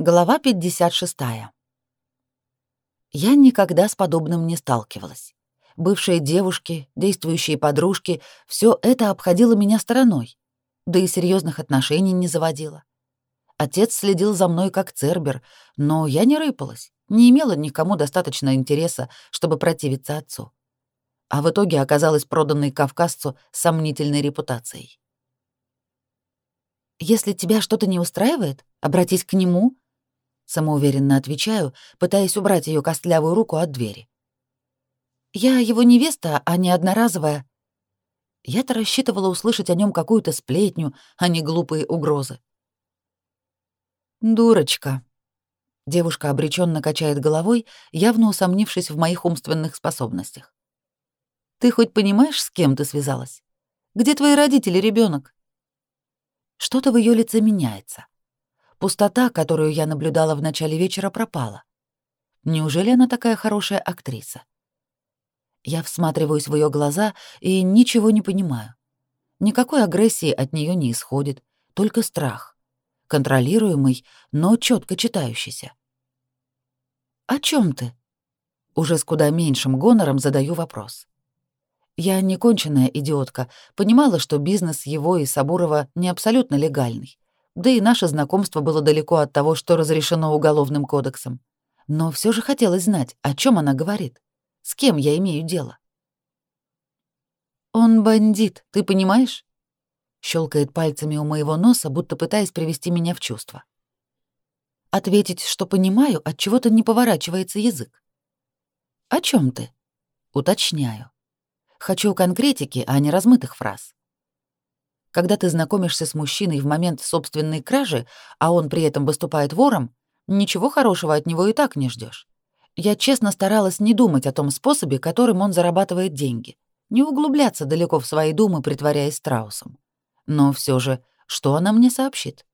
Глава 56. Я никогда с подобным не сталкивалась. Бывшие девушки, действующие подружки — все это обходило меня стороной, да и серьезных отношений не заводило. Отец следил за мной как цербер, но я не рыпалась, не имела никому достаточно интереса, чтобы противиться отцу. А в итоге оказалась проданной кавказцу с сомнительной репутацией. «Если тебя что-то не устраивает, обратись к нему», Самоуверенно отвечаю, пытаясь убрать ее костлявую руку от двери. «Я его невеста, а не одноразовая». Я-то рассчитывала услышать о нем какую-то сплетню, а не глупые угрозы. «Дурочка». Девушка обреченно качает головой, явно усомнившись в моих умственных способностях. «Ты хоть понимаешь, с кем ты связалась? Где твои родители, ребенок? Что-то в ее лице меняется. Пустота, которую я наблюдала в начале вечера, пропала. Неужели она такая хорошая актриса? Я всматриваюсь в ее глаза и ничего не понимаю. Никакой агрессии от нее не исходит, только страх. Контролируемый, но четко читающийся. «О чем ты?» Уже с куда меньшим гонором задаю вопрос. Я не конченная идиотка, понимала, что бизнес его и Сабурова не абсолютно легальный. Да и наше знакомство было далеко от того, что разрешено уголовным кодексом. Но все же хотелось знать, о чем она говорит, с кем я имею дело. «Он бандит, ты понимаешь?» Щелкает пальцами у моего носа, будто пытаясь привести меня в чувство. Ответить, что понимаю, от чего-то не поворачивается язык. «О чем ты?» Уточняю. Хочу конкретики, а не размытых фраз. Когда ты знакомишься с мужчиной в момент собственной кражи, а он при этом выступает вором, ничего хорошего от него и так не ждешь. Я честно старалась не думать о том способе, которым он зарабатывает деньги, не углубляться далеко в свои думы, притворяясь страусом. Но все же, что она мне сообщит?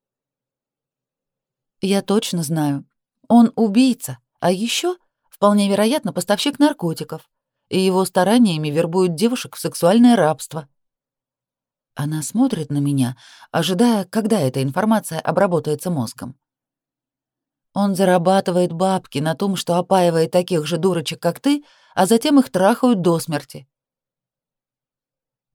Я точно знаю. Он убийца, а еще, вполне вероятно, поставщик наркотиков, и его стараниями вербуют девушек в сексуальное рабство — она смотрит на меня, ожидая, когда эта информация обработается мозгом. Он зарабатывает бабки на том, что опаивает таких же дурочек, как ты, а затем их трахают до смерти.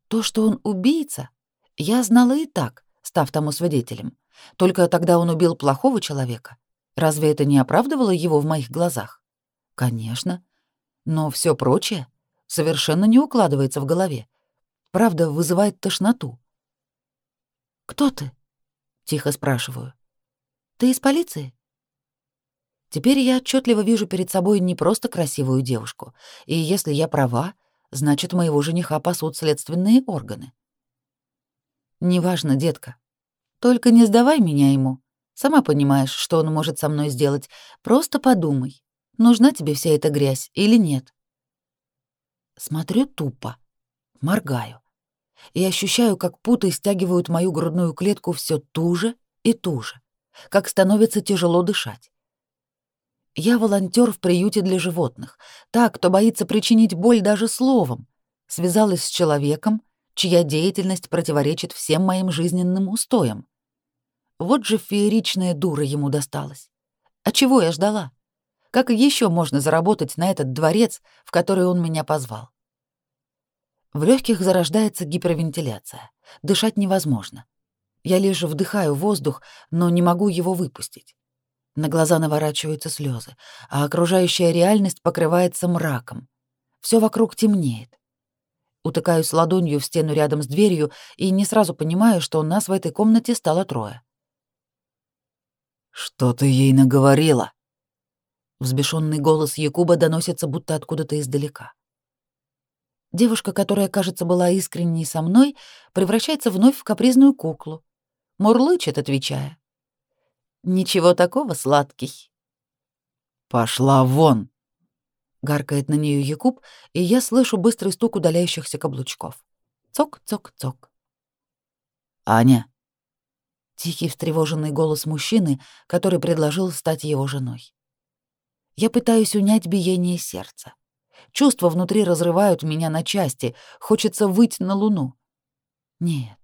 То, что он убийца, я знала и так, став тому свидетелем. Только тогда он убил плохого человека. Разве это не оправдывало его в моих глазах? Конечно. Но все прочее совершенно не укладывается в голове. Правда вызывает тошноту. «Кто ты?» — тихо спрашиваю. «Ты из полиции?» Теперь я отчетливо вижу перед собой не просто красивую девушку, и если я права, значит, моего жениха пасут следственные органы. «Неважно, детка. Только не сдавай меня ему. Сама понимаешь, что он может со мной сделать. Просто подумай, нужна тебе вся эта грязь или нет?» Смотрю тупо моргаю. И ощущаю, как путы стягивают мою грудную клетку все туже и туже, как становится тяжело дышать. Я волонтер в приюте для животных, так, кто боится причинить боль даже словом, связалась с человеком, чья деятельность противоречит всем моим жизненным устоям. Вот же фееричная дура ему досталась. А чего я ждала? Как еще можно заработать на этот дворец, в который он меня позвал? В легких зарождается гипервентиляция. Дышать невозможно. Я лишь вдыхаю воздух, но не могу его выпустить. На глаза наворачиваются слезы, а окружающая реальность покрывается мраком. Все вокруг темнеет. Утыкаюсь ладонью в стену рядом с дверью и не сразу понимаю, что у нас в этой комнате стало трое. «Что ты ей наговорила?» Взбешенный голос Якуба доносится будто откуда-то издалека. Девушка, которая, кажется, была искренней со мной, превращается вновь в капризную куклу. Мурлычет, отвечая. «Ничего такого, сладкий». «Пошла вон!» — гаркает на нее Якуб, и я слышу быстрый стук удаляющихся каблучков. Цок-цок-цок. «Аня!» Тихий встревоженный голос мужчины, который предложил стать его женой. Я пытаюсь унять биение сердца. Чувства внутри разрывают меня на части, хочется выйти на луну. Нет,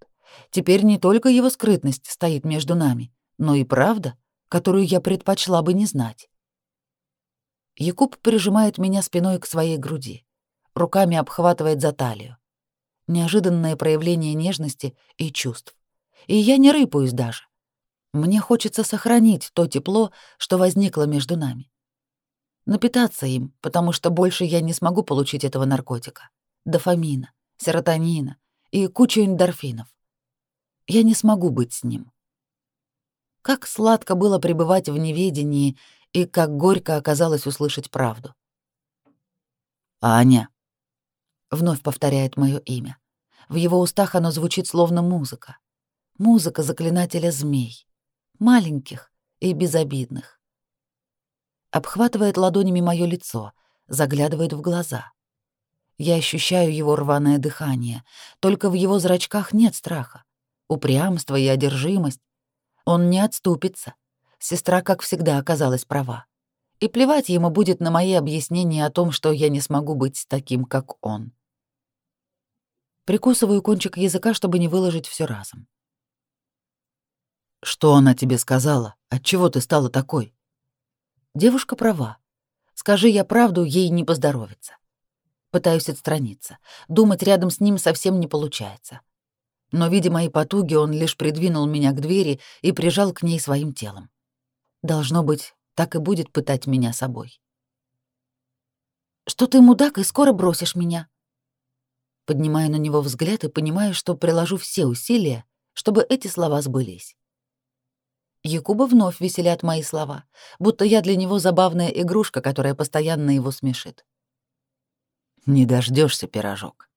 теперь не только его скрытность стоит между нами, но и правда, которую я предпочла бы не знать. Якуб прижимает меня спиной к своей груди, руками обхватывает за талию. Неожиданное проявление нежности и чувств. И я не рыпаюсь даже. Мне хочется сохранить то тепло, что возникло между нами напитаться им, потому что больше я не смогу получить этого наркотика. Дофамина, серотонина и кучу эндорфинов. Я не смогу быть с ним. Как сладко было пребывать в неведении и как горько оказалось услышать правду. «Аня», — вновь повторяет мое имя. В его устах оно звучит словно музыка. Музыка заклинателя змей. Маленьких и безобидных обхватывает ладонями мое лицо, заглядывает в глаза. Я ощущаю его рваное дыхание, только в его зрачках нет страха, упрямство и одержимость. Он не отступится. Сестра, как всегда, оказалась права. И плевать ему будет на мои объяснения о том, что я не смогу быть таким, как он. Прикусываю кончик языка, чтобы не выложить все разом. «Что она тебе сказала? Отчего ты стала такой?» Девушка права. Скажи я правду, ей не поздоровится. Пытаюсь отстраниться. Думать рядом с ним совсем не получается. Но, видя мои потуги, он лишь придвинул меня к двери и прижал к ней своим телом. Должно быть, так и будет пытать меня собой. «Что ты, мудак, и скоро бросишь меня?» Поднимаю на него взгляд и понимаю, что приложу все усилия, чтобы эти слова сбылись. Якуба вновь веселят мои слова, будто я для него забавная игрушка, которая постоянно его смешит. «Не дождешься, пирожок»,